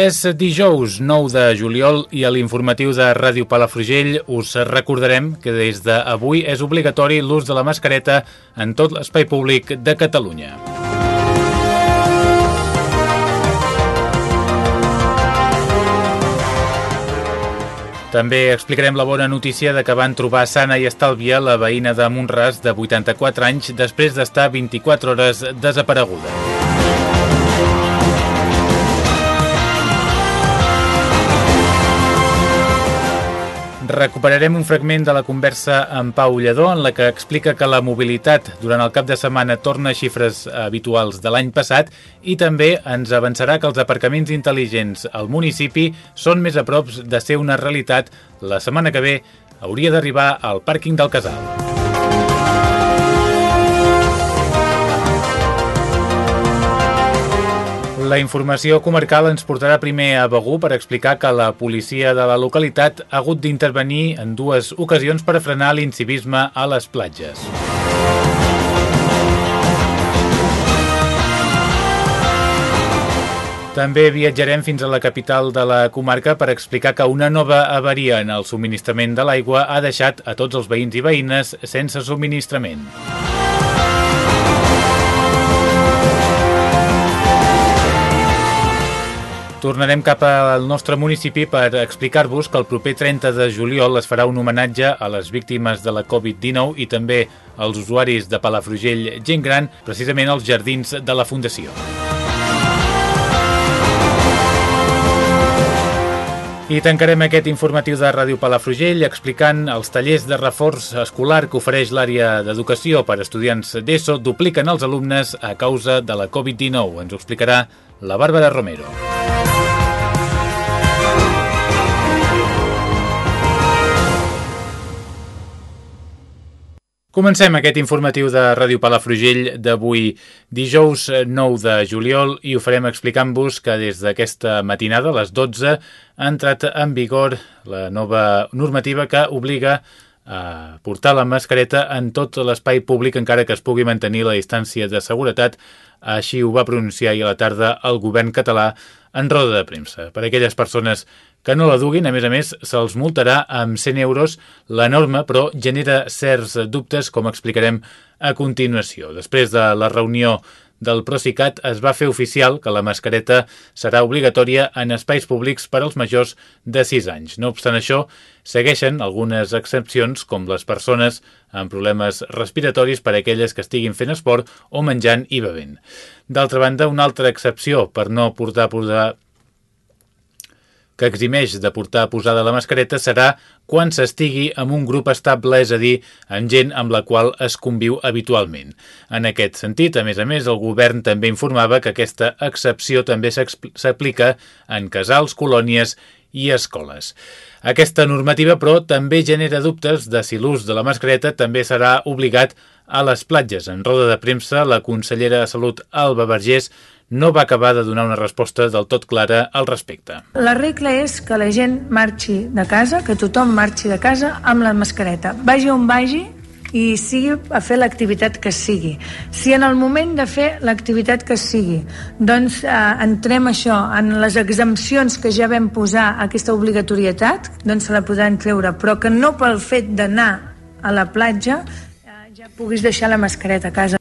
És dijous 9 de juliol i a l'informatiu de Ràdio Palafrugell us recordarem que des d'avui és obligatori l'ús de la mascareta en tot l'espai públic de Catalunya. També explicarem la bona notícia de que van trobar sana i estàlvia la veïna de Montràs de 84 anys després d'estar 24 hores desapareguda. Recuperarem un fragment de la conversa amb Pau Lledó en la que explica que la mobilitat durant el cap de setmana torna a xifres habituals de l'any passat i també ens avançarà que els aparcaments intel·ligents al municipi són més a prop de ser una realitat la setmana que ve hauria d'arribar al pàrquing del Casal. La informació comarcal ens portarà primer a Begú per explicar que la policia de la localitat ha hagut d'intervenir en dues ocasions per frenar l'incivisme a les platges. També viatjarem fins a la capital de la comarca per explicar que una nova avaria en el subministrament de l'aigua ha deixat a tots els veïns i veïnes sense subministrament. Tornarem cap al nostre municipi per explicar-vos que el proper 30 de juliol es farà un homenatge a les víctimes de la Covid-19 i també als usuaris de Palafrugell Gent Gran, precisament als jardins de la Fundació. I tancarem aquest informatiu de Ràdio Palafrugell explicant els tallers de reforç escolar que ofereix l'àrea d'educació per estudiants d'ESO dupliquen els alumnes a causa de la Covid-19. Ens ho explicarà la Bàrbara Romero. Comencem aquest informatiu de Ràdio Palafrugell d'avui dijous 9 de juliol i ho farem explicant-vos que des d'aquesta matinada a les 12 ha entrat en vigor la nova normativa que obliga a portar la mascareta en tot l'espai públic encara que es pugui mantenir la distància de seguretat. Així ho va pronunciar ahir a la tarda el govern català en roda de premsa. Per a aquelles persones que no la duguin, a més a més, se'ls multarà amb 100 euros la norma, però genera certs dubtes, com explicarem a continuació. Després de la reunió del Procicat es va fer oficial que la mascareta serà obligatòria en espais públics per als majors de 6 anys. No obstant això, segueixen algunes excepcions com les persones amb problemes respiratoris per a aquelles que estiguin fent esport o menjant i bevent. D'altra banda, una altra excepció per no portar, portar que eximeix de portar posada la mascareta serà quan s'estigui amb un grup estable, és a dir, amb gent amb la qual es conviu habitualment. En aquest sentit, a més a més, el govern també informava que aquesta excepció també s'aplica en casals, colònies i escoles. Aquesta normativa, però, també genera dubtes de si l'ús de la mascareta també serà obligat a les platges. En roda de premsa, la consellera de Salut, Alba Vergés, no va acabar de donar una resposta del tot clara al respecte. La regla és que la gent marxi de casa, que tothom marxi de casa amb la mascareta. Vagi on vagi, i sigui a fer l'activitat que sigui. Si en el moment de fer l'activitat que sigui, doncs eh, entrem això en les exempcions que ja vam posar aquesta obligatorietat, doncs se la podran treure, però que no pel fet d'anar a la platja eh, ja puguis deixar la mascareta a casa.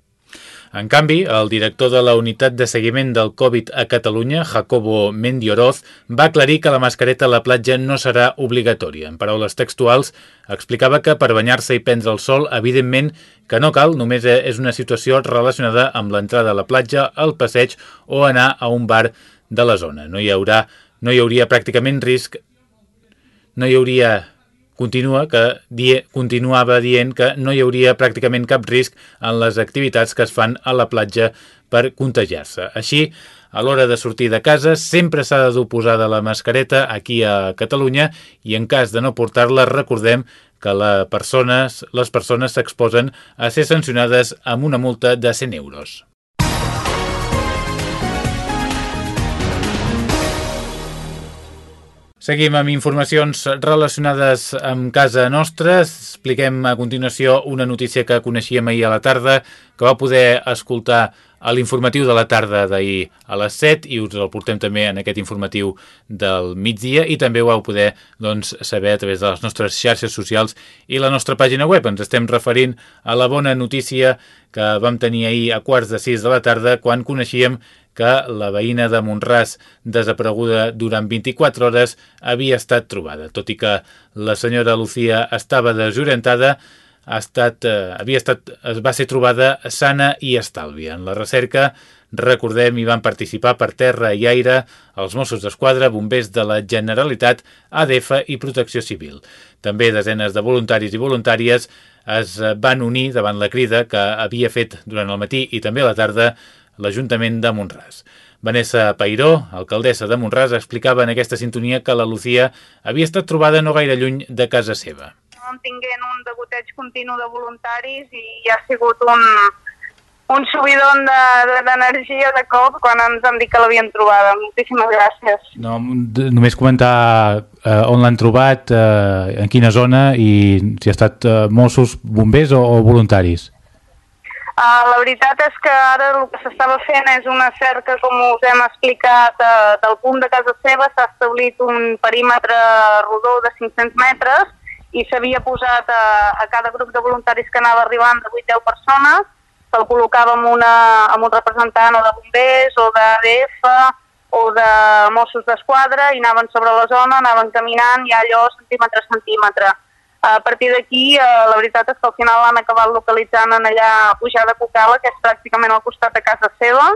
En canvi, el director de la unitat de seguiment del Covid a Catalunya, Jacobo Mendioroz, va aclarir que la mascareta a la platja no serà obligatòria. En paraules textuals, explicava que per banyar-se i prendre el sol, evidentment que no cal, només és una situació relacionada amb l'entrada a la platja, al passeig o anar a un bar de la zona. No hi haurà, no hi hauria pràcticament risc, no hi hauria continua que die, continuava dient que no hi hauria pràcticament cap risc en les activitats que es fan a la platja per contagiar-se. Així, a l'hora de sortir de casa sempre s'ha de dur posada la mascareta aquí a Catalunya i en cas de no portar-la recordem que la persones, les persones s'exposen a ser sancionades amb una multa de 100 euros. Seguim amb informacions relacionades amb casa nostra. Expliquem a continuació una notícia que coneixíem ahir a la tarda, que va poder escoltar a l'informatiu de la tarda d'ahir a les 7 i us el portem també en aquest informatiu del migdia i també ho vau poder doncs, saber a través de les nostres xarxes socials i la nostra pàgina web. Ens estem referint a la bona notícia que vam tenir ahir a quarts de 6 de la tarda quan coneixíem que la veïna de Montràs, desapareguda durant 24 hores, havia estat trobada. Tot i que la senyora Lucía estava desorientada, ha estat, eh, havia estat, es va ser trobada sana i estàlvia. En la recerca, recordem, hi van participar per terra i aire els Mossos d'Esquadra, bombers de la Generalitat, ADF i Protecció Civil. També desenes de voluntaris i voluntàries es van unir davant la crida que havia fet durant el matí i també la tarda l'Ajuntament de Montràs. Vanessa Pairó, alcaldessa de Montràs, explicava en aquesta sintonia que la Lucía havia estat trobada no gaire lluny de casa seva. Tinguent un degoteig continu de voluntaris i ha sigut un, un subidon d'energia de, de, de cop quan ens han dit que l'havien trobada. Moltíssimes gràcies. No, només comentar eh, on l'han trobat, eh, en quina zona i si ha estat eh, Mossos, bombers o, o voluntaris. Uh, la veritat és que ara el que s'estava fent és una cerca, com us hem explicat, uh, del punt de casa seva s'ha establit un perímetre rodó de 500 metres i s'havia posat a, a cada grup de voluntaris que anava arribant de 8-10 persones, se'l col·locava amb, una, amb un representant o de bombers o d'ADF o de Mossos d'Esquadra i anaven sobre la zona, anaven caminant i allò centímetre a centímetre. A partir d'aquí, eh, la veritat és que al final l'han acabat localitzant en allà a Pujada Cocala, que és pràcticament al costat de casa seva,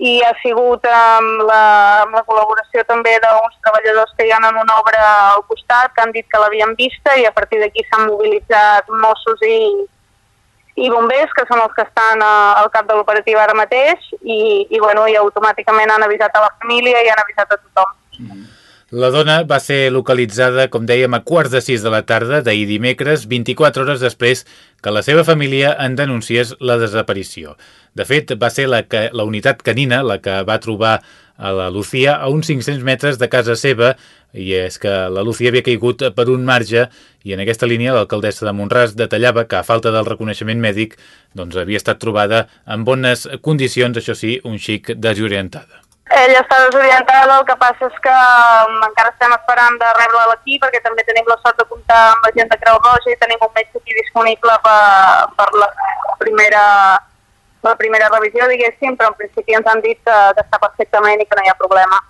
i ha sigut amb la, amb la col·laboració també d'uns treballadors que hi ha en una obra al costat, que han dit que l'havien vista, i a partir d'aquí s'han mobilitzat Mossos i, i bombers, que són els que estan a, eh, al cap de l'operativa ara mateix, i, i, bueno, i automàticament han avisat a la família i han avisat a tothom. Mm -hmm. La dona va ser localitzada, com dèiem, a quarts de sis de la tarda d'ahir dimecres, 24 hores després que la seva família en denunciés la desaparició. De fet, va ser la, que, la unitat canina la que va trobar a la Lucía a uns 500 metres de casa seva i és que la Lucía havia caigut per un marge i en aquesta línia l'alcaldessa de Montràs detallava que a falta del reconeixement mèdic doncs havia estat trobada en bones condicions, això sí, un xic desorientada. Ella està desorientada, el que passa és que um, encara estem esperant de rebre-la aquí perquè també tenim la sort de comptar amb la gent de Creu Roja i tenim un metge aquí disponible per, per la, primera, la primera revisió, diguéssim, però en principi ens han dit que, que està perfectament i que no hi ha problema.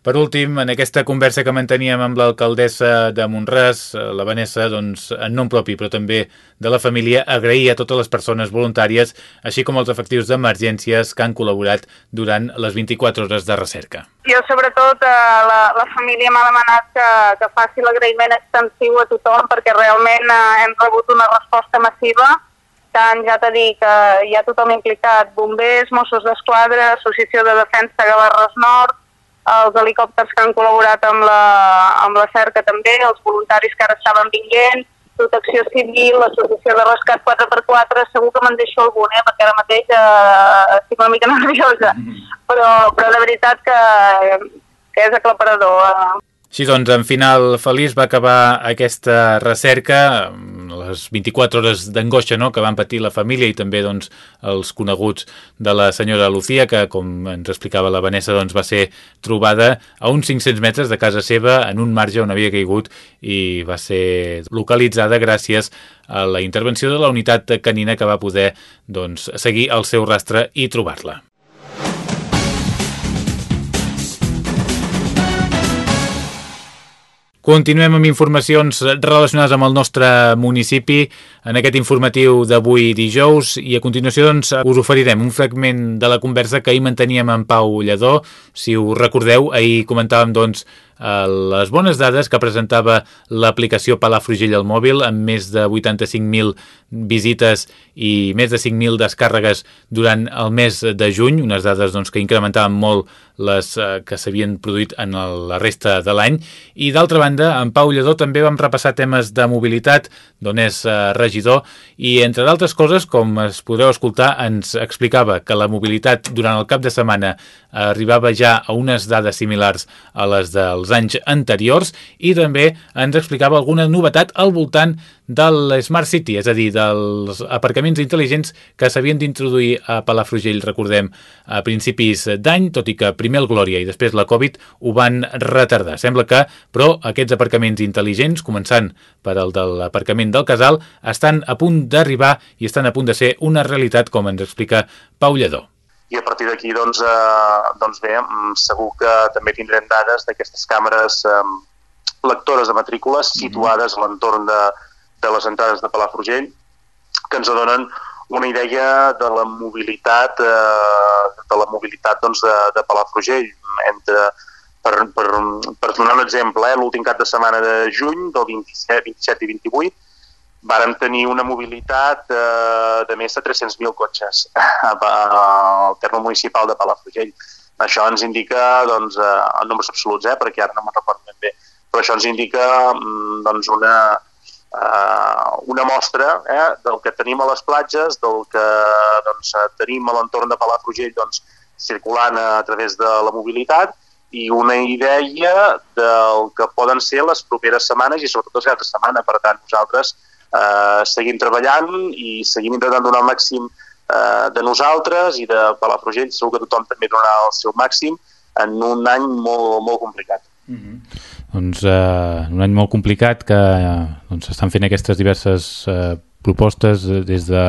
Per últim, en aquesta conversa que manteníem amb l'alcaldessa de Montràs, eh, la Vanessa, doncs, en nom propi, però també de la família, agrair a totes les persones voluntàries, així com els efectius d'emergències que han col·laborat durant les 24 hores de recerca. Jo, sobretot, eh, la, la família m'ha demanat que, que faci l'agraïment extensiu a tothom perquè realment eh, hem rebut una resposta massiva tant ja t'ha dit que hi ha tothom implicat, bombers, Mossos d'Esquadra, Associació de Defensa Gavarres Nord, els helicòpters que han col·laborat amb la, amb la cerca també, els voluntaris que ara estaven vinguent, protecció civil, l'associació de rescat 4x4, segur que me'n deixo algun, eh, perquè ara mateix eh, estic una mica nerviosa, però, però de veritat que, que és aclaparador. Eh. Sí, doncs, en final feliç va acabar aquesta recerca, les 24 hores d'angoixa no?, que van patir la família i també doncs, els coneguts de la senyora Lucía, que, com ens explicava la Vanessa, doncs, va ser trobada a uns 500 metres de casa seva, en un marge on havia caigut i va ser localitzada gràcies a la intervenció de la unitat canina que va poder doncs, seguir el seu rastre i trobar-la. Continuem amb informacions relacionades amb el nostre municipi en aquest informatiu d'avui dijous i a continuació doncs, us oferirem un fragment de la conversa que ahir manteníem amb Pau Lledó. Si ho recordeu, ahir comentàvem doncs, les bones dades que presentava l'aplicació Palafrugell al mòbil amb més de 85.000 visites i més de 5.000 descàrregues durant el mes de juny, unes dades doncs, que incrementaven molt les eh, que s'havien produït en la resta de l'any. I d'altra banda, en Pau Lledó també vam repassar temes de mobilitat, d'on és eh, regidor, i entre d'altres coses, com es podreu escoltar, ens explicava que la mobilitat durant el cap de setmana arribava ja a unes dades similars a les dels anys anteriors i també ens explicava alguna novetat al voltant de l'Smart City, és a dir, dels aparcaments intel·ligents que s'havien d'introduir a Palafrugell, recordem, a principis d'any, tot i que primer el Glòria i després la Covid ho van retardar. Sembla que, però, aquests aparcaments intel·ligents, començant per el de l'aparcament del Casal, estan a punt d'arribar i estan a punt de ser una realitat, com ens explica Pau Lledó i a partir d'aquí doncs, eh, doncs bé, mm, segur que també tindrem dades d'aquestes càmeres eh, lectores de matrícules mhm. situades a l'entorn de, de les entrades de Palafrugell que ens donen una idea de la mobilitat eh, de la mobilitat doncs, de, de Palafrugell entre, per, per, per donar un exemple, eh, l'últim cap de setmana de juny del 27, 27 i 28 vàrem tenir una mobilitat eh, de més de 300.000 cotxes al terme municipal de Palafrugell. Això ens indica, doncs, eh, en números absoluts, eh, perquè ara no me'n recordo ben bé, però això ens indica mm, doncs, una, eh, una mostra eh, del que tenim a les platges, del que doncs, tenim a l'entorn de Palafrugell doncs, circulant a través de la mobilitat i una idea del que poden ser les properes setmanes i sobretot les de setmana. Per tant, nosaltres eh, seguim treballant i seguim intentant donar el màxim eh, de nosaltres i de Palafrugell, segur que tothom també donarà el seu màxim en un any molt, molt complicat. Mm -hmm. Doncs eh, un any molt complicat que eh, doncs, s'estan fent aquestes diverses eh, propostes des de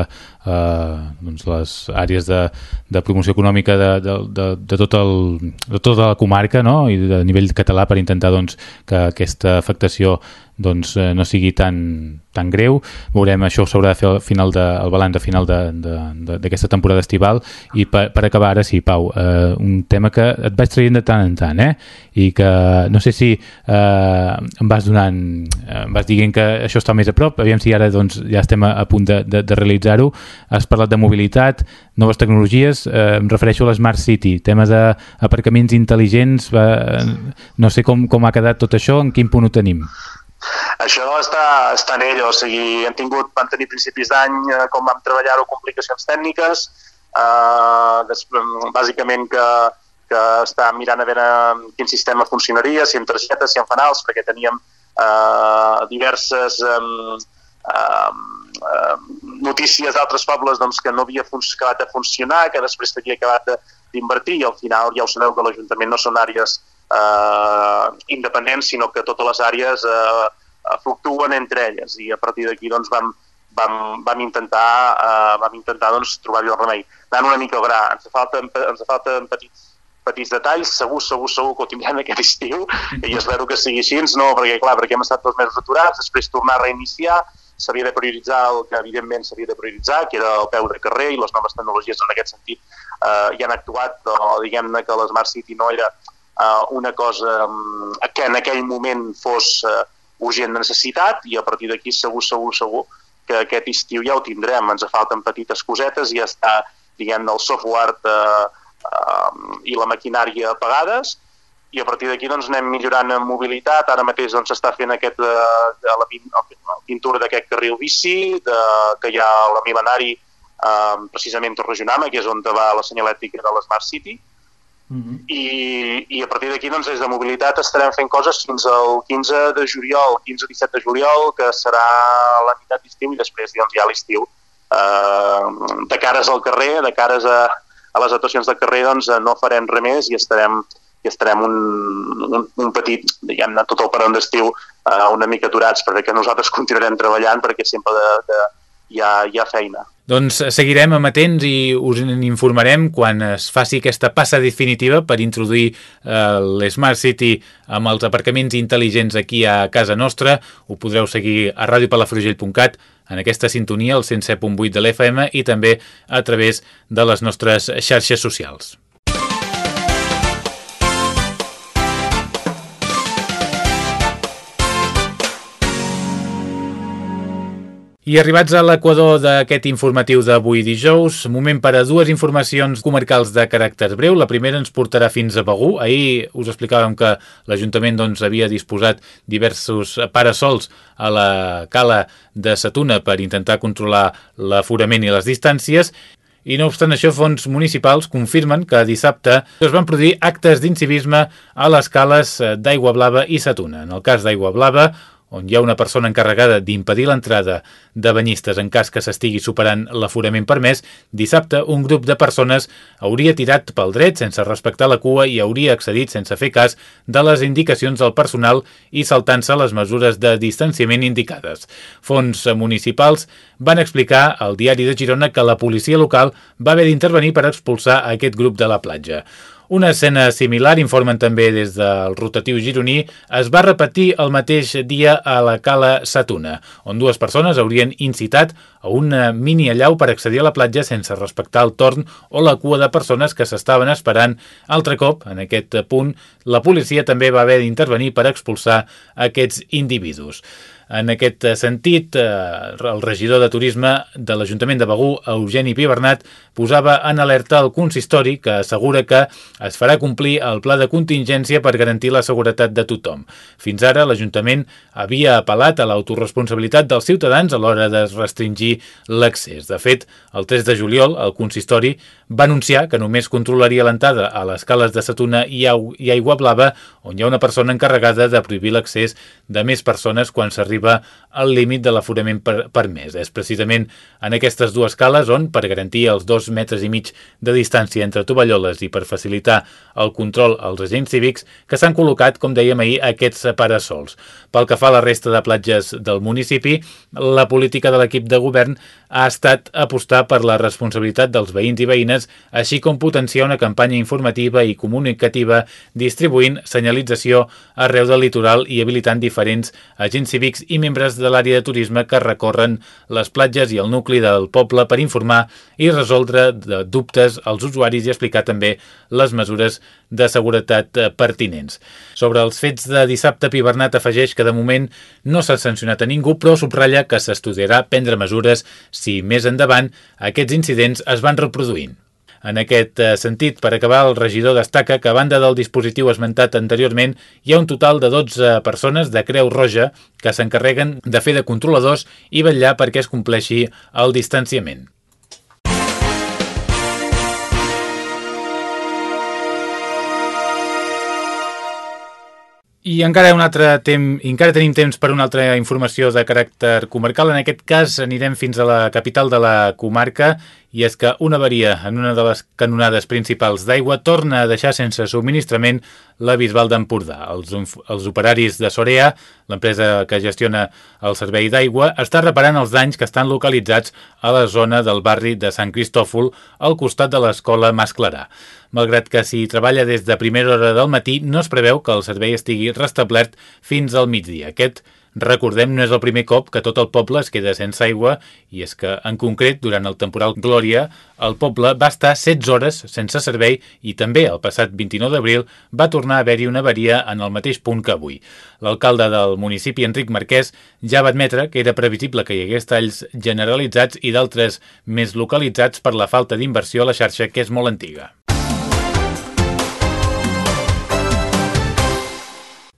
eh, doncs les àrees de, de promoció econòmica de, de, de, de, tot el, de tota la comarca no? i de nivell català per intentar doncs, que aquesta afectació doncs, eh, no sigui tan, tan greu. Veurem, això s'haurà de fer al final de, el balanç a final d'aquesta temporada estival i per, per acabar ara, sí, Pau, eh, un tema que et vaig traient de tant en tant, eh? i que no sé si eh, em vas donant, eh, em vas dient que això està més a prop, aviam si ara doncs, ja estem a, a punt de, de, de realitzar-ho. Has parlat de mobilitat, noves tecnologies, eh, em refereixo a l'Smart City, temes d'aparcaments intel·ligents, eh, no sé com, com ha quedat tot això, en quin punt ho tenim? Això està, està en ell, o sigui, hem tingut, vam tenir principis d'any, eh, com vam treballar-ho, complicacions tècniques, eh, després, bàsicament que, que està mirant a veure quin sistema funcionaria, si amb targetes, si amb fanals, perquè teníem eh, diverses eh, eh, notícies d'altres pobles doncs, que no havia acabat de funcionar, que després havia acabat d'invertir i al final ja ho sabeu que l'Ajuntament no són àrees eh, independents, sinó que totes les àrees eh, fluctuen entre elles. I a partir d'aquí doncs, vam, vam, vam intentar, eh, vam intentar doncs, trobar-hi el remei. Anant una mica a gra, ens falta, ens falta petits, petits detalls, segur, segur, segur que ho tindrem aquest estiu. I espero que sigui així, no, perquè clar, perquè hem estat dos mesos aturats, després tornar a reiniciar, s'havia de prioritzar el que evidentment s'havia de prioritzar, que era el peu de carrer i les noves tecnologies en aquest sentit eh, hi han actuat, o diguem-ne que l'Smart City no era eh, una cosa um, que en aquell moment fos eh, urgent necessitat i a partir d'aquí segur, segur, segur que aquest estiu ja ho tindrem. Ens falten petites cosetes, ja està, diguem el software eh, eh, i la maquinària apagades i a partir d'aquí doncs, anem millorant en mobilitat. Ara mateix doncs, s'està doncs, fent aquest, eh, la, la pintura d'aquest carril bici, de, que hi ha la Milenari eh, precisament a Regionama, que és on va la senyalètica de l'Smart City, Uh -huh. I, i a partir d'aquí doncs, des de mobilitat estarem fent coses fins al 15 de juliol, 15-17 de juliol, que serà la meitat d'estiu i després doncs, ja l'estiu. Eh, de cares al carrer, de cares a, a les actuacions de carrer, doncs no farem res més i estarem, i estarem un, un, un petit, diguem-ne, tot el peron d'estiu eh, una mica aturats, perquè nosaltres continuarem treballant perquè sempre de, de, hi, ha, hi ha feina. Doncs seguirem amatents i us informarem quan es faci aquesta passa definitiva per introduir eh, l'Smart City amb els aparcaments intel·ligents aquí a casa nostra. Ho podreu seguir a radiopalafrugell.cat en aquesta sintonia, el 107.8 de l'FM i també a través de les nostres xarxes socials. I arribats a l'equador d'aquest informatiu d'avui dijous, moment per a dues informacions comarcals de caràcter breu. La primera ens portarà fins a Begú. Ahir us explicàvem que l'Ajuntament doncs, havia disposat diversos parasols a la cala de Satuna per intentar controlar l'aforament i les distàncies i no obstant això, fons municipals confirmen que dissabte es van produir actes d'incivisme a les cales d'Aigua Blava i Satuna. En el cas d'Aigua Blava, on hi ha una persona encarregada d'impedir l'entrada de banyistes en cas que s'estigui superant l'aforament permès, dissabte un grup de persones hauria tirat pel dret sense respectar la cua i hauria accedit sense fer cas de les indicacions del personal i saltant-se les mesures de distanciament indicades. Fons municipals van explicar al diari de Girona que la policia local va haver d'intervenir per expulsar aquest grup de la platja. Una escena similar, informen també des del rotatiu gironí, es va repetir el mateix dia a la Cala Satuna, on dues persones haurien incitat a una mini allau per accedir a la platja sense respectar el torn o la cua de persones que s'estaven esperant. Altre cop, en aquest punt, la policia també va haver d'intervenir per expulsar aquests individus. En aquest sentit, eh, el regidor de Turisme de l'Ajuntament de Begú, Eugeni Pibernat, posava en alerta el consistori que assegura que es farà complir el pla de contingència per garantir la seguretat de tothom. Fins ara, l'Ajuntament havia apel·lat a l'autoresponsabilitat dels ciutadans a l'hora de restringir l'accés. De fet, el 3 de juliol, el consistori va anunciar que només controlaria l'entrada a les cales de Satuna i, Aigua Blava, on hi ha una persona encarregada de prohibir l'accés de més persones quan s'arriba arriba al límit de l'aforament per, permès. És precisament en aquestes dues cales on, per garantir els dos metres i mig de distància entre tovalloles i per facilitar el control als agents cívics, que s'han col·locat, com dèiem ahir, aquests parasols. Pel que fa a la resta de platges del municipi, la política de l'equip de govern ha estat apostar per la responsabilitat dels veïns i veïnes, així com potenciar una campanya informativa i comunicativa distribuint senyalització arreu del litoral i habilitant diferents agents cívics i membres de l'àrea de turisme que recorren les platges i el nucli del poble per informar i resoldre de dubtes als usuaris i explicar també les mesures de seguretat eh, pertinents. Sobre els fets de dissabte, Pibernat afegeix que de moment no s'ha sancionat a ningú, però subratlla que s'estudiarà prendre mesures si més endavant aquests incidents es van reproduint. En aquest eh, sentit, per acabar, el regidor destaca que a banda del dispositiu esmentat anteriorment, hi ha un total de 12 persones de Creu Roja que s'encarreguen de fer de controladors i vetllar perquè es compleixi el distanciament. I encara un altre temps, encara tenim temps per una altra informació de caràcter comarcal. En aquest cas anirem fins a la capital de la comarca i és que una avaria en una de les canonades principals d'aigua torna a deixar sense subministrament la Bisbal d'Empordà. Els, els operaris de Sorea, l'empresa que gestiona el servei d'aigua, està reparant els danys que estan localitzats a la zona del barri de Sant Cristòfol al costat de l'escola Mas Clarà. Malgrat que s'hi treballa des de primera hora del matí, no es preveu que el servei estigui restablert fins al migdia. Aquest Recordem, no és el primer cop que tot el poble es queda sense aigua i és que, en concret, durant el temporal Glòria, el poble va estar 16 hores sense servei i també el passat 29 d'abril va tornar a haver-hi una avaria en el mateix punt que avui. L'alcalde del municipi, Enric Marquès, ja va admetre que era previsible que hi hagués talls generalitzats i d'altres més localitzats per la falta d'inversió a la xarxa que és molt antiga.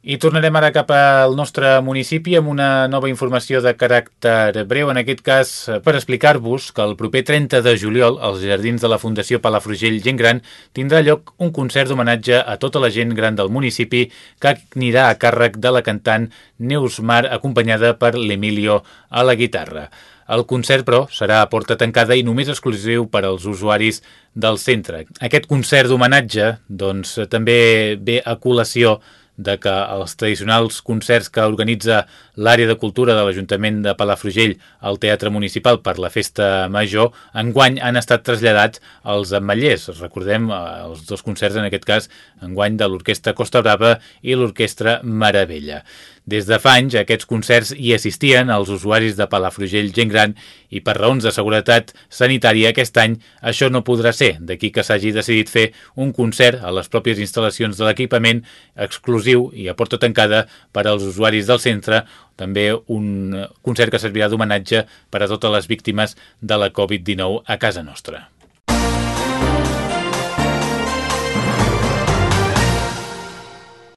I tornarem ara cap al nostre municipi amb una nova informació de caràcter breu, en aquest cas per explicar-vos que el proper 30 de juliol als Jardins de la Fundació Palafrugell Gent Gran tindrà lloc un concert d'homenatge a tota la gent gran del municipi que anirà a càrrec de la cantant Neus Mar acompanyada per l'Emilio a la guitarra. El concert, però, serà a porta tancada i només exclusiu per als usuaris del centre. Aquest concert d'homenatge doncs, també ve a col·lació de que els tradicionals concerts que organitza l'àrea de cultura de l'Ajuntament de Palafrugell al Teatre Municipal per la Festa Major enguany han estat traslladats als ametllers. Recordem eh, els dos concerts, en aquest cas, enguany de l'Orquestra Costa Brava i l'Orquestra Maravella. Des de fa anys, aquests concerts hi assistien els usuaris de Palafrugell gent gran i per raons de seguretat sanitària aquest any això no podrà ser, d'aquí que s'hagi decidit fer un concert a les pròpies instal·lacions de l'equipament exclusiu i a porta tancada per als usuaris del centre també un concert que servirà d'homenatge per a totes les víctimes de la Covid-19 a casa nostra.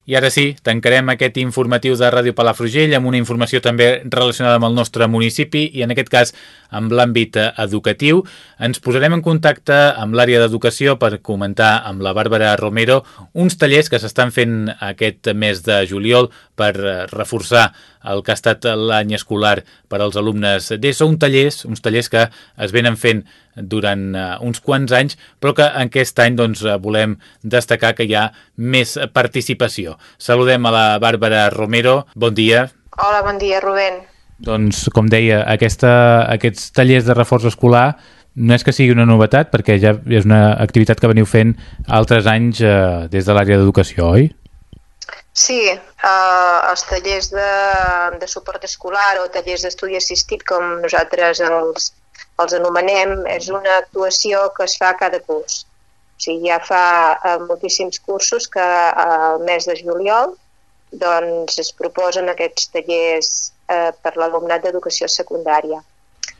I ara sí, tancarem aquest informatiu de Ràdio Palafrugell amb una informació també relacionada amb el nostre municipi i en aquest cas amb l'àmbit educatiu. Ens posarem en contacte amb l'àrea d'educació per comentar amb la Bàrbara Romero uns tallers que s'estan fent aquest mes de juliol per reforçar el que ha estat l'any escolar per als alumnes d'ESO, un tallers, uns tallers que es venen fent durant uh, uns quants anys, però que en aquest any doncs, uh, volem destacar que hi ha més participació. Saludem a la Bàrbara Romero. Bon dia. Hola, bon dia, Rubén. Doncs, com deia, aquesta, aquests tallers de reforç escolar no és que sigui una novetat, perquè ja és una activitat que veniu fent altres anys eh, des de l'àrea d'educació, oi? Sí, eh, els tallers de, de suport escolar o tallers d'estudi assistit, com nosaltres els, els anomenem, és una actuació que es fa cada curs. O sigui, ja fa eh, moltíssims cursos que eh, al mes de juliol doncs, es proposen aquests tallers eh, per l'alumnat d'educació secundària.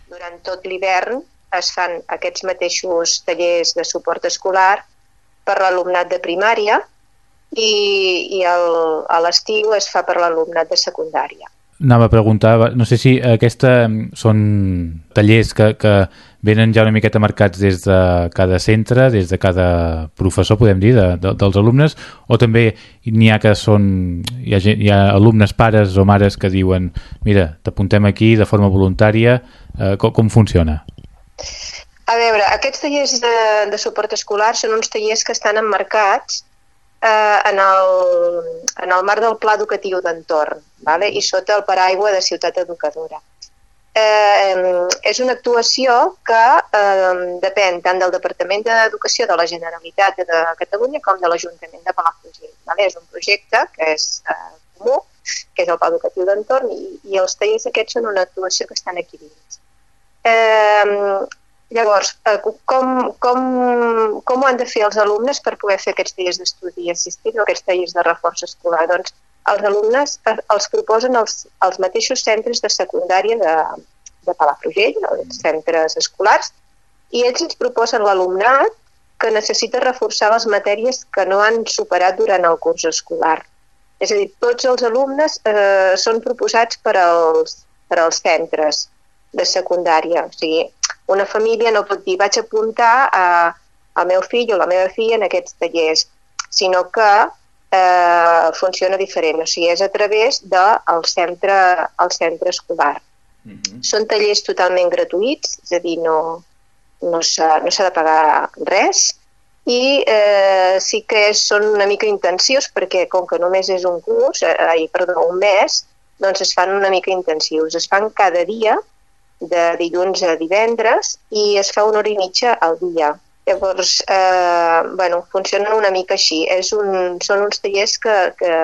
Durant tot l'hivern es fan aquests mateixos tallers de suport escolar per l'alumnat de primària i, i el, a l'estiu es fa per l'alumnat de secundària. Anava a preguntar, no sé si aquesta són tallers que, que venen ja una miqueta marcats des de cada centre, des de cada professor, podem dir, de, de, dels alumnes, o també n'hi ha que són, hi ha, hi ha alumnes pares o mares que diuen mira, t'apuntem aquí de forma voluntària, eh, com, com funciona? A veure, aquests tallers de, de suport escolar són uns tallers que estan emmarcats eh, en, el, en el marc del pla educatiu d'entorn vale? i sota el paraigua de ciutat educadora. Eh, és una actuació que eh, depèn tant del Departament d'Educació de la Generalitat de Catalunya com de l'Ajuntament de Palafrugell. Vale? És un projecte que és eh, comú, que és el Pla Educatiu d'Entorn, i, i els tallers aquests són una actuació que estan aquí dins. Eh, Llavors, eh, com, com, com ho han de fer els alumnes per poder fer aquests dies d'estudi assistit o aquests tallers de reforç escolar? Doncs els alumnes eh, els proposen els, els mateixos centres de secundària de, de Palafrugell, els centres escolars, i ells ens proposen l'alumnat que necessita reforçar les matèries que no han superat durant el curs escolar. És a dir, tots els alumnes eh, són proposats per als, per als centres de secundària. O sigui, una família no pot dir vaig apuntar a, al meu fill o la meva filla en aquests tallers, sinó que eh, funciona diferent, o sigui, és a través del centre, el centre escolar. Uh mhm. -huh. Són tallers totalment gratuïts, és a dir, no, no s'ha no de pagar res, i eh, sí que és, són una mica intensius perquè com que només és un curs, eh, ai, perdó, un mes, doncs es fan una mica intensius. Es fan cada dia de dilluns a divendres i es fa una hora i mitja al dia. Llavors, eh, bueno, funcionen una mica així. És un, són uns tallers que, que,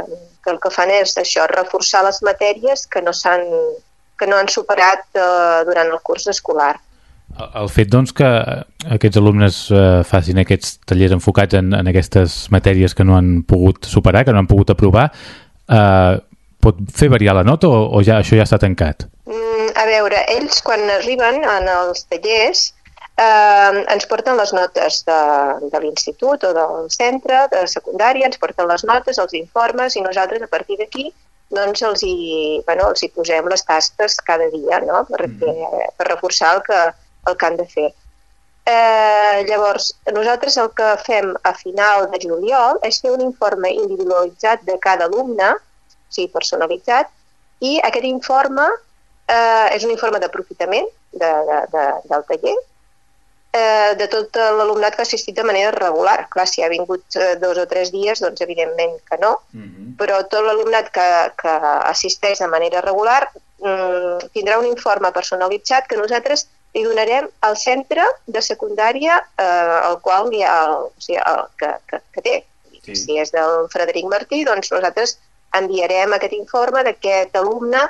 que el que fan és això, reforçar les matèries que no, han, que no han superat eh, durant el curs escolar. El fet doncs, que aquests alumnes eh, facin aquests tallers enfocats en, en aquestes matèries que no han pogut superar, que no han pogut aprovar, eh, pot fer variar la nota o, o ja això ja està tancat? Mm, a veure, ells quan arriben en els tallers eh, ens porten les notes de, de l'institut o del centre de secundària, ens porten les notes, els informes i nosaltres a partir d'aquí doncs els hi, bueno, els hi posem les tasques cada dia no? perquè, mm. per reforçar el que, el que han de fer. Eh, llavors, nosaltres el que fem a final de juliol és fer un informe individualitzat de cada alumne, sigui, personalitzat, i aquest informe eh, és un informe d'aprofitament de, de, de, del taller eh, de tot l'alumnat que ha assistit de manera regular. Clar, si ha vingut eh, dos o tres dies, doncs evidentment que no, mhm. -huh. però tot l'alumnat que, que assisteix de manera regular mm, tindrà un informe personalitzat que nosaltres li donarem al centre de secundària eh, al qual hi ha el, o sigui, el, que, que, que té. Sí. Si és del Frederic Martí, doncs nosaltres enviarem aquest informe d'aquest alumne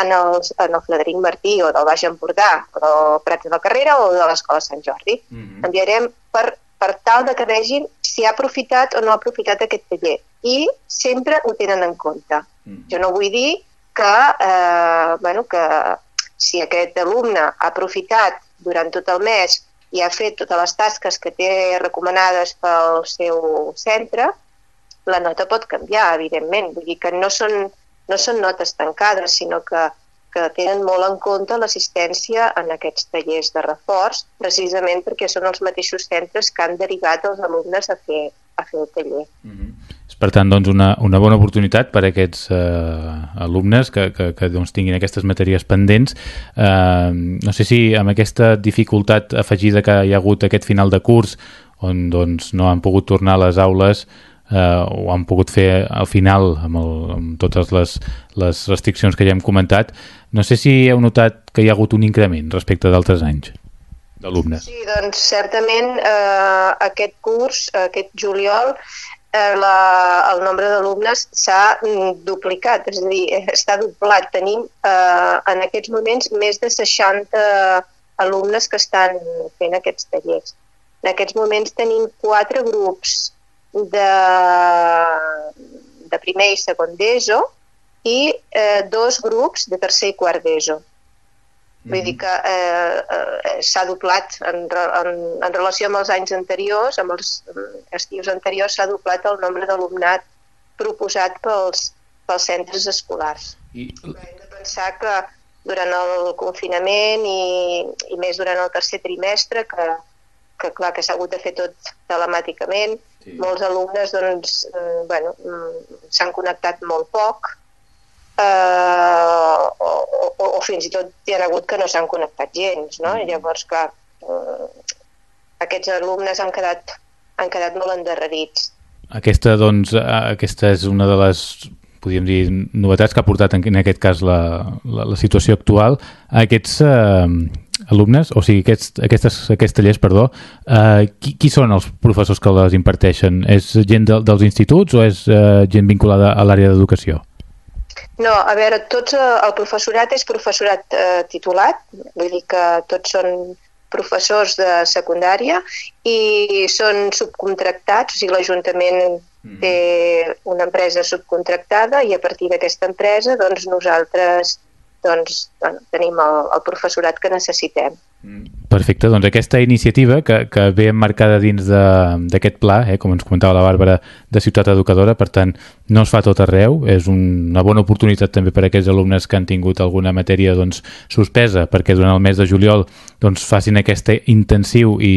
en, els, en el Frederic Martí o del Baix Empordà o del Prats de la Carrera o de l'Escola Sant Jordi. Mm -hmm. Enviarem per, per tal de que vegin si ha aprofitat o no ha aprofitat aquest taller i sempre ho tenen en compte. Mm -hmm. Jo no vull dir que, eh, bueno, que si aquest alumne ha aprofitat durant tot el mes i ha fet totes les tasques que té recomanades pel seu centre, la nota pot canviar, evidentment. Vull dir que no són, no són notes tancades, sinó que, que tenen molt en compte l'assistència en aquests tallers de reforç, precisament perquè són els mateixos centres que han derivat els alumnes a fer, a fer el taller. Mm -hmm. Per tant, doncs, una, una bona oportunitat per a aquests eh, alumnes que, que, que doncs, tinguin aquestes matèries pendents. Eh, no sé si amb aquesta dificultat afegida que hi ha hagut aquest final de curs, on doncs, no han pogut tornar a les aules, eh, ho han pogut fer al final amb, el, amb totes les, les restriccions que ja hem comentat. No sé si heu notat que hi ha hagut un increment respecte d'altres anys d'alumnes. Sí, doncs certament eh, aquest curs, aquest juliol, eh, la, el nombre d'alumnes s'ha mm, duplicat, és a dir, està doblat. Tenim eh, en aquests moments més de 60 alumnes que estan fent aquests tallers. En aquests moments tenim quatre grups de, de primer i segon d'ESO i eh, dos grups de tercer i quart d'ESO. Vull dir que eh, eh, s'ha doblat en, en, en relació amb els anys anteriors, amb els estius anteriors, s'ha doblat el nombre d'alumnat proposat pels, pels centres escolars. I... Hem de pensar que durant el confinament i, i més durant el tercer trimestre, que, que clar que s'ha hagut de fer tot telemàticament, sí. molts alumnes doncs, eh, bueno, mm, s'han connectat molt poc, eh, o, o, o fins i tot hi ha hagut que no s'han connectat gens, no? Mm. llavors, clar, eh, aquests alumnes han quedat, han quedat molt endarrerits. Aquesta, doncs, eh, aquesta és una de les podríem dir, novetats que ha portat en, aquest cas la, la, la situació actual. Aquests eh, alumnes, o sigui, aquests, aquestes, aquests tallers, perdó, eh, qui, qui són els professors que les imparteixen? És gent de, dels instituts o és eh, gent vinculada a l'àrea d'educació? No, a veure, tots, eh, el professorat és professorat eh, titulat, vull dir que tots són professors de secundària i són subcontractats, o sigui, l'Ajuntament mm. té una empresa subcontractada i a partir d'aquesta empresa doncs, nosaltres doncs, bueno, tenim el, el professorat que necessitem. Perfecte, doncs aquesta iniciativa que, que ve emmarcada dins d'aquest pla, eh, com ens comentava la Bàrbara, de Ciutat Educadora, per tant, no es fa tot arreu, és una bona oportunitat també per a aquells alumnes que han tingut alguna matèria doncs, suspesa, perquè durant el mes de juliol doncs, facin aquest intensiu i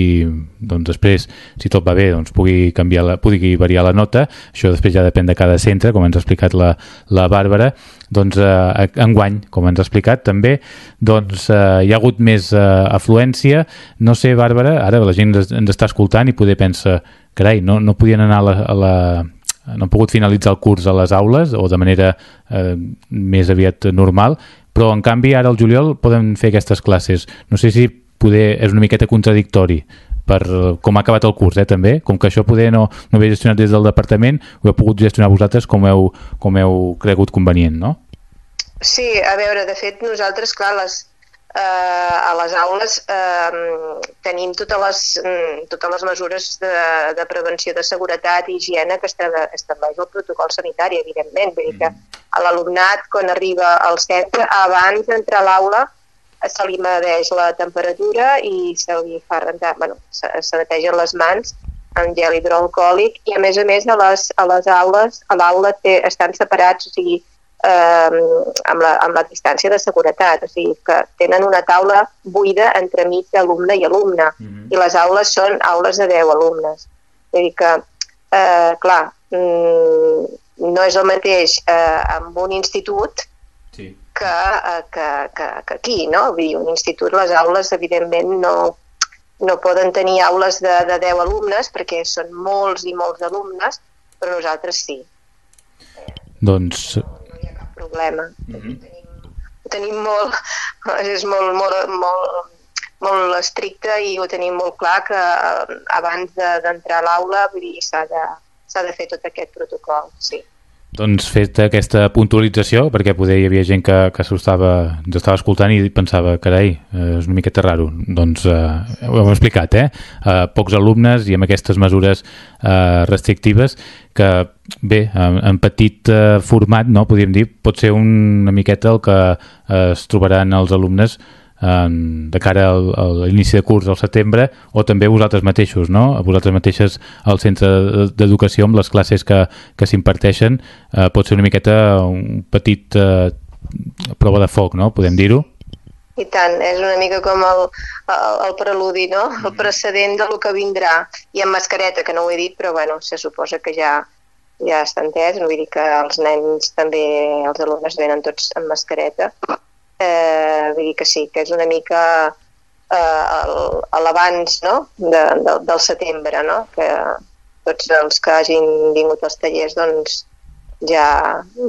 doncs, després, si tot va bé, doncs, pugui, canviar la, pugui variar la nota, això després ja depèn de cada centre, com ens ha explicat la, la Bàrbara, doncs eh, enguany, com ens ha explicat també, doncs eh, hi ha hagut més eh, afluència. No sé, Bàrbara, ara la gent ens està escoltant i poder pensar, carai, no, no podien anar a la, a la no han pogut finalitzar el curs a les aules o de manera eh, més aviat normal, però en canvi ara al juliol poden fer aquestes classes. No sé si poder és una miqueta contradictori per com ha acabat el curs, eh, també. Com que això poder no, no havia gestionat des del departament, ho heu pogut gestionar vosaltres com heu, com heu cregut convenient, no? Sí, a veure, de fet, nosaltres, clar, les, eh, a les aules eh, tenim totes les, mm, totes les mesures de, de prevenció de seguretat i higiene que estableix el protocol sanitari, evidentment. Vull dir que l'alumnat, quan arriba al centre, abans d'entrar a l'aula, se li medeix la temperatura i se li fa rentar, bueno, se, se netegen les mans amb gel hidroalcohòlic i a més a més a les, a les aules, a l'aula estan separats, o sigui, eh, amb, la, amb la distància de seguretat, o sigui que tenen una taula buida entre mig d'alumne i alumne mm -hmm. i les aules són aules de 10 alumnes. És dir que, eh, clar, mm, no és el mateix eh, amb un institut sí. que, eh, que, que, que aquí, no? Vull dir, un institut, les aules, evidentment, no, no poden tenir aules de, de 10 alumnes perquè són molts i molts alumnes, però nosaltres sí. Doncs problema. Mm -hmm. tenim, ho tenim molt, és molt, molt, molt, molt estricte i ho tenim molt clar que eh, abans d'entrar de, a l'aula s'ha de, de fer tot aquest protocol, sí. Doncs fet aquesta puntualització, perquè poder hi havia gent que, que estava, ens estava escoltant i pensava, carai, eh, és una miqueta raro. Doncs eh, ho hem explicat, eh? eh? Pocs alumnes i amb aquestes mesures eh, restrictives que, bé, en, en petit eh, format, no, podríem dir, pot ser un, una miqueta el que eh, es trobaran els alumnes en, de cara al, a l'inici de curs al setembre o també vosaltres mateixos, no? vosaltres mateixes al centre d'educació amb les classes que, que s'imparteixen eh, pot ser una miqueta un petit eh, prova de foc, no? podem dir-ho? I tant, és una mica com el, el, el preludi, no? el precedent de lo que vindrà. I amb mascareta, que no ho he dit, però bueno, se suposa que ja, ja està entès, vull dir que els nens també, els alumnes venen tots amb mascareta eh, vull dir que sí, que és una mica eh, l'abans no? de, de, del setembre, no? que tots els que hagin vingut als tallers doncs, ja,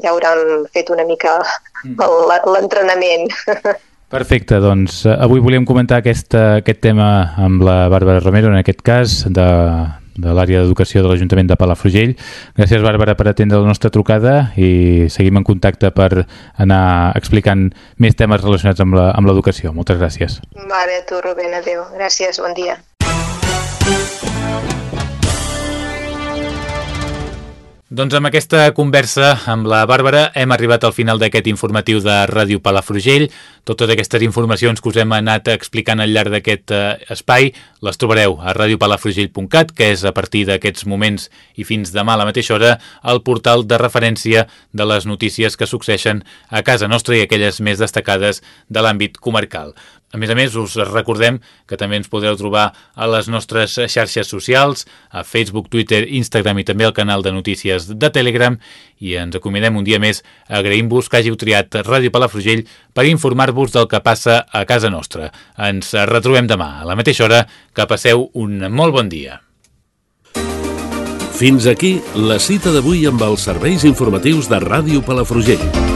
ja hauran fet una mica mm. l'entrenament. Perfecte, doncs eh, avui volíem comentar aquest, aquest tema amb la Bàrbara Romero, en aquest cas, de, de l'àrea d'educació de l'Ajuntament de Palafrugell. Gràcies, Bàrbara, per atendre la nostra trucada i seguim en contacte per anar explicant més temes relacionats amb l'educació. Moltes gràcies. Vale, a tu, Rubén, adéu. Gràcies, bon dia. Doncs amb aquesta conversa amb la Bàrbara hem arribat al final d'aquest informatiu de Ràdio Palafrugell. Totes aquestes informacions que us hem anat explicant al llarg d'aquest eh, espai les trobareu a radiopalafrugell.cat, que és a partir d'aquests moments i fins demà a la mateixa hora el portal de referència de les notícies que succeeixen a casa nostra i aquelles més destacades de l'àmbit comarcal. A més a més, us recordem que també ens podreu trobar a les nostres xarxes socials, a Facebook, Twitter, Instagram i també al canal de notícies de Telegram i ens acomiadem un dia més agraïm-vos que hàgiu triat Ràdio Palafrugell per informar-vos del que passa a casa nostra. Ens retrobem demà a la mateixa hora. Que passeu un molt bon dia. Fins aquí la cita d'avui amb els serveis informatius de Ràdio Palafrugell.